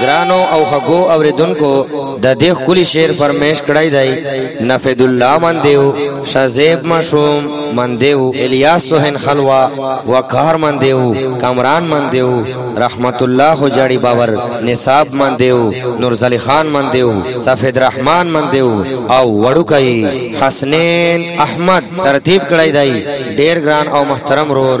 ګرانو او خګو اوریدونکو د دې خولي شعر فرمیش کړای دی نفید الله من دیو شزیب مشوم من دیو الیاس سوهن خلوا وقار من دیو کامران من دیو رحمت الله جړی باور نصاب من دیو نور زلی خان من دیو سفید رحمان من دیو او وړوکای حسنین احمد ترتیب کړای دی ډیر ګران او محترم رور